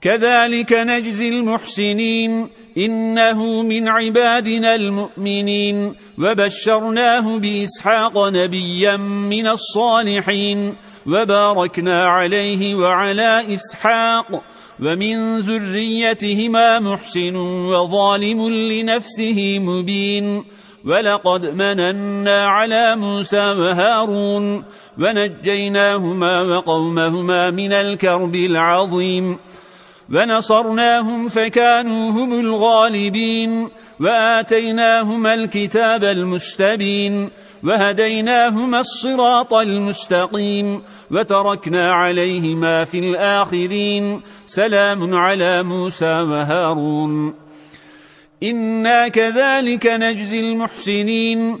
كذلك نجزي المحسنين إنه من عبادنا المؤمنين وبشرناه بإسحاق نبيا من الصالحين وباركنا عليه وعلى إسحاق ومن ذريتهما محسن وظالم لنفسه مبين ولقد مننا على موسى وهارون ونجيناهما وقومهما من الكرب العظيم ونصرناهم فكانوا هم الغالبين وآتيناهما الكتاب المستبين وهديناهما الصراط المستقيم وتركنا عليهما في الآخرين سلام على موسى وهارون إنا كذلك نجزي المحسنين